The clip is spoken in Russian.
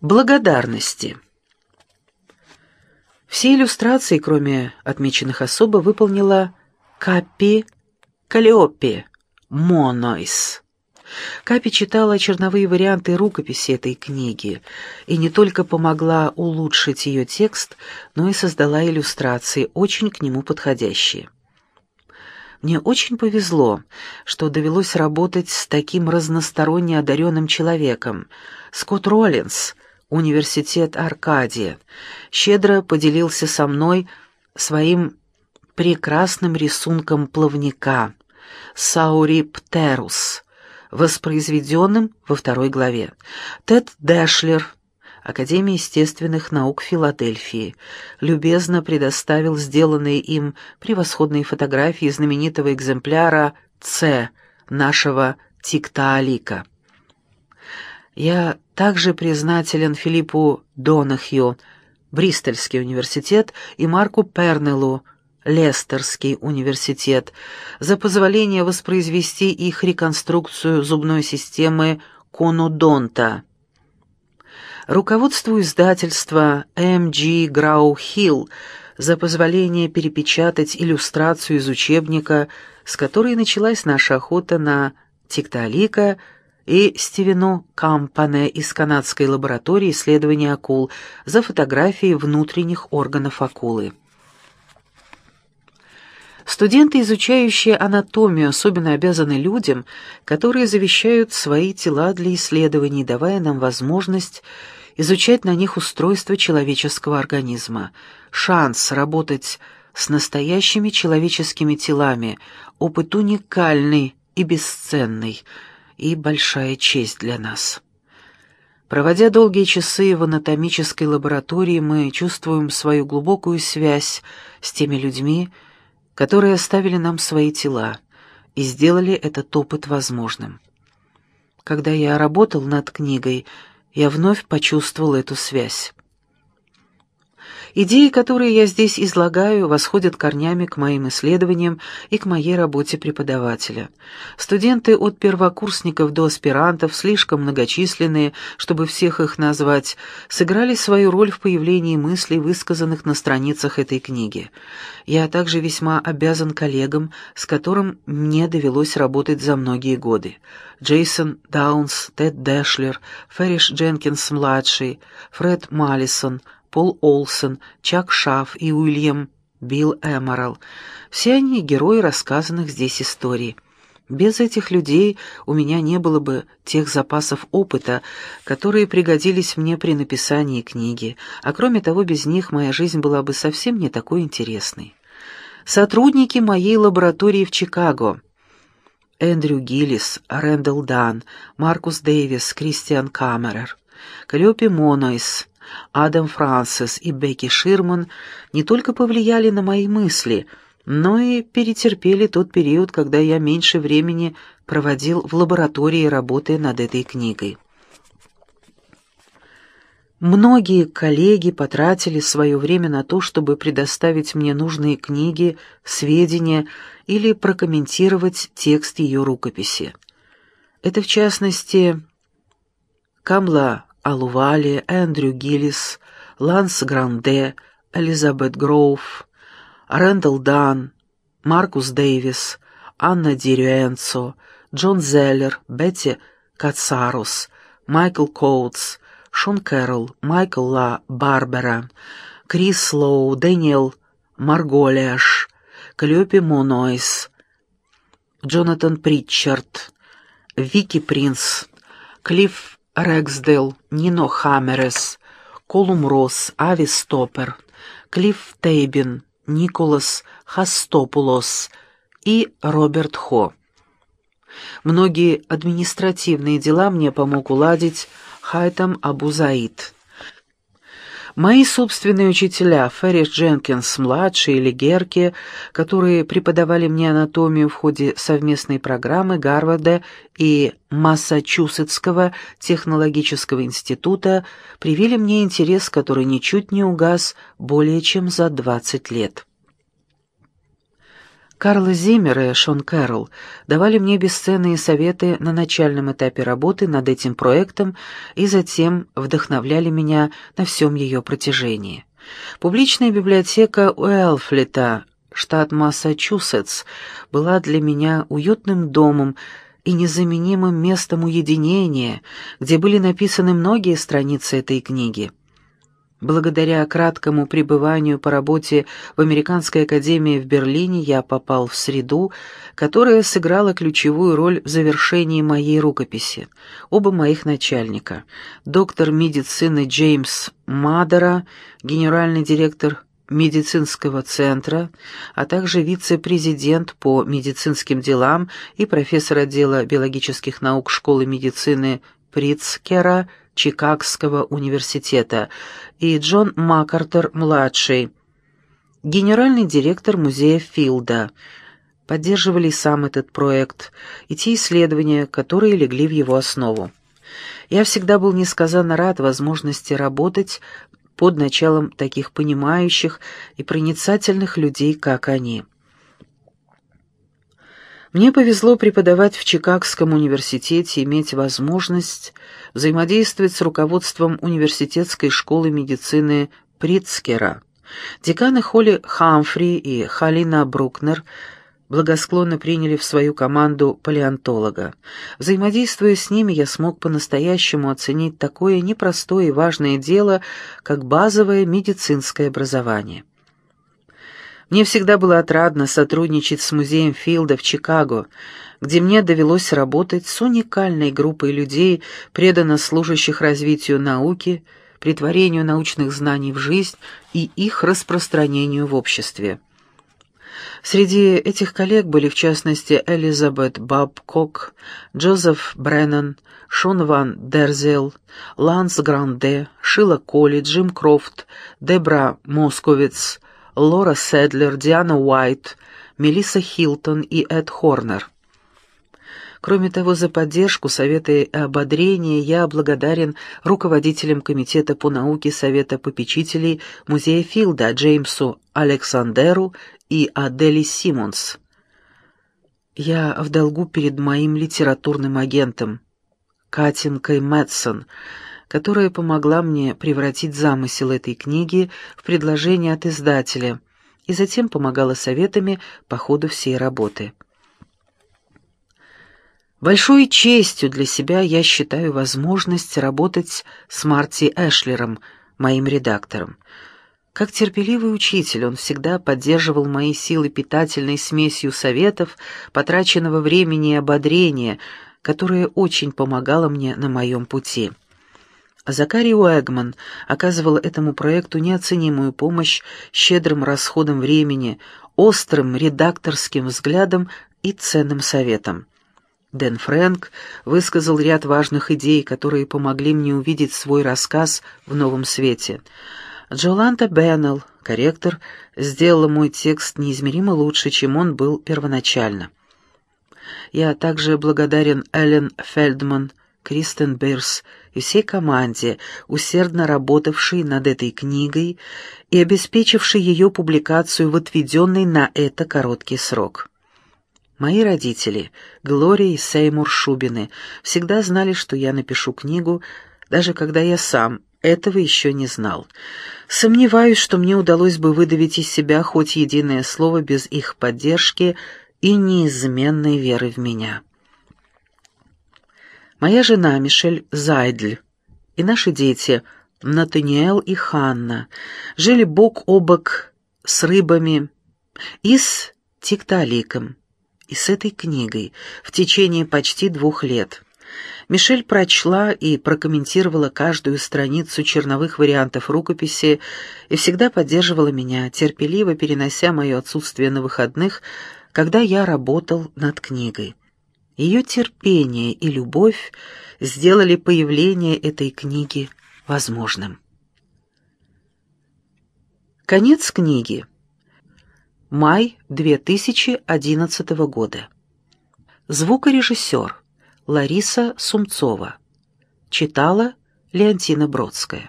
Благодарности. Все иллюстрации, кроме отмеченных особо, выполнила Капи Калиопи Монойс. Капи читала черновые варианты рукописи этой книги и не только помогла улучшить ее текст, но и создала иллюстрации, очень к нему подходящие. Мне очень повезло, что довелось работать с таким разносторонне одаренным человеком. Скотт Роллинс, университет Аркадия, щедро поделился со мной своим прекрасным рисунком плавника «Сауриптерус», воспроизведенным во второй главе. Тед Дэшлер, Академия естественных наук Филадельфии, любезно предоставил сделанные им превосходные фотографии знаменитого экземпляра «Ц» нашего Тиктаалика. Я также признателен Филиппу Донахью, Бристольский университет, и Марку Пернеллу, Лестерский университет, за позволение воспроизвести их реконструкцию зубной системы конодонта. Руководству издательства М.G. Грау-Хилл за позволение перепечатать иллюстрацию из учебника, с которой началась наша охота на Тикталика и Стивену Кампане из канадской лаборатории исследования акул за фотографии внутренних органов акулы. Студенты, изучающие анатомию, особенно обязаны людям, которые завещают свои тела для исследований, давая нам возможность изучать на них устройство человеческого организма. Шанс работать с настоящими человеческими телами, опыт уникальный и бесценный, и большая честь для нас. Проводя долгие часы в анатомической лаборатории, мы чувствуем свою глубокую связь с теми людьми, которые оставили нам свои тела и сделали этот опыт возможным. Когда я работал над книгой, я вновь почувствовал эту связь. Идеи, которые я здесь излагаю, восходят корнями к моим исследованиям и к моей работе преподавателя. Студенты от первокурсников до аспирантов, слишком многочисленные, чтобы всех их назвать, сыграли свою роль в появлении мыслей, высказанных на страницах этой книги. Я также весьма обязан коллегам, с которым мне довелось работать за многие годы. Джейсон Даунс, Тед Дэшлер, Ферриш Дженкинс-младший, Фред Маллисон — Пол Олсен, Чак Шаф и Уильям Билл Эморал. Все они герои рассказанных здесь историй. Без этих людей у меня не было бы тех запасов опыта, которые пригодились мне при написании книги, а кроме того, без них моя жизнь была бы совсем не такой интересной. Сотрудники моей лаборатории в Чикаго. Эндрю Гиллис, Рэндалл Дан, Маркус Дэвис, Кристиан Камерер, Калиопи Монойс, Адам Франсис и Бекки Ширман не только повлияли на мои мысли, но и перетерпели тот период, когда я меньше времени проводил в лаборатории, работая над этой книгой. Многие коллеги потратили свое время на то, чтобы предоставить мне нужные книги, сведения или прокомментировать текст ее рукописи. Это, в частности, Камла Алували, Эндрю Гиллис, Ланс Гранде, Элизабет Гроув, Рэндалл Дан, Маркус Дэвис, Анна Дирюэнцо, Джон Зеллер, Бетти Кацарус, Майкл Коутс, Шон Кэрролл, Майкл Ла Барбера, Крис Лоу, Дэниел Марголиаш, Клёпи Монойс, Джонатан Притчард, Вики Принц, Клифф Рексдейл, Нино Хаммерес, Колум Росс, Ави Стопер, Клифф Тейбин, Николас Хастопулос и Роберт Хо. Многие административные дела мне помог уладить Хайтам Абузаид. Мои собственные учителя, Феррис Дженкинс-младший или Герки, которые преподавали мне анатомию в ходе совместной программы Гарварда и Массачусетского технологического института, привили мне интерес, который ничуть не угас более чем за 20 лет. Карл Зиммер и Шон Кэрролл давали мне бесценные советы на начальном этапе работы над этим проектом и затем вдохновляли меня на всем ее протяжении. Публичная библиотека Уэлфлита, штат Массачусетс, была для меня уютным домом и незаменимым местом уединения, где были написаны многие страницы этой книги. Благодаря краткому пребыванию по работе в Американской академии в Берлине я попал в среду, которая сыграла ключевую роль в завершении моей рукописи. Оба моих начальника, доктор медицины Джеймс Мадера, генеральный директор медицинского центра, а также вице-президент по медицинским делам и профессор отдела биологических наук школы медицины Прицкера Чикагского университета, и Джон Маккартер-младший, генеральный директор музея Филда, поддерживали сам этот проект и те исследования, которые легли в его основу. Я всегда был несказанно рад возможности работать под началом таких понимающих и проницательных людей, как они. Мне повезло преподавать в Чикагском университете, иметь возможность взаимодействовать с руководством университетской школы медицины Прицкера. Деканы Холли Хамфри и Халина Брукнер благосклонно приняли в свою команду палеонтолога. Взаимодействуя с ними, я смог по-настоящему оценить такое непростое и важное дело, как базовое медицинское образование. Мне всегда было отрадно сотрудничать с музеем Филда в Чикаго, где мне довелось работать с уникальной группой людей, преданно служащих развитию науки, притворению научных знаний в жизнь и их распространению в обществе. Среди этих коллег были в частности Элизабет Бабкок, Джозеф Бреннан, Шон Ван Дерзел, Ланс Гранде, Шила Коли, Джим Крофт, Дебра Московиц, Лора Седлер, Диана Уайт, Мелисса Хилтон и Эд Хорнер. Кроме того, за поддержку, советы и ободрение я благодарен руководителям Комитета по науке Совета попечителей Музея Филда Джеймсу Александеру и Адели Симмонс. Я в долгу перед моим литературным агентом, Катинкой Мэтсон, которая помогла мне превратить замысел этой книги в предложение от издателя и затем помогала советами по ходу всей работы. Большой честью для себя я считаю возможность работать с Марти Эшлером, моим редактором. Как терпеливый учитель, он всегда поддерживал мои силы питательной смесью советов, потраченного времени и ободрения, которое очень помогало мне на моем пути. Закарий Уэгман оказывал этому проекту неоценимую помощь щедрым расходом времени, острым редакторским взглядом и ценным советом. Дэн Фрэнк высказал ряд важных идей, которые помогли мне увидеть свой рассказ в новом свете. Джоланта Беннелл, корректор, сделала мой текст неизмеримо лучше, чем он был первоначально. Я также благодарен Эллен Фельдман, Кристен Бирс и всей команде, усердно работавшей над этой книгой и обеспечившей ее публикацию в отведенный на это короткий срок. Мои родители, Глория и Сеймур Шубины, всегда знали, что я напишу книгу, даже когда я сам этого еще не знал. Сомневаюсь, что мне удалось бы выдавить из себя хоть единое слово без их поддержки и неизменной веры в меня. Моя жена Мишель Зайдль и наши дети Натаниэл и Ханна жили бок о бок с рыбами и с Тикталиком, и с этой книгой в течение почти двух лет. Мишель прочла и прокомментировала каждую страницу черновых вариантов рукописи и всегда поддерживала меня, терпеливо перенося мое отсутствие на выходных, когда я работал над книгой. Ее терпение и любовь сделали появление этой книги возможным. Конец книги. Май 2011 года. Звукорежиссер Лариса Сумцова. Читала Леонтина Бродская.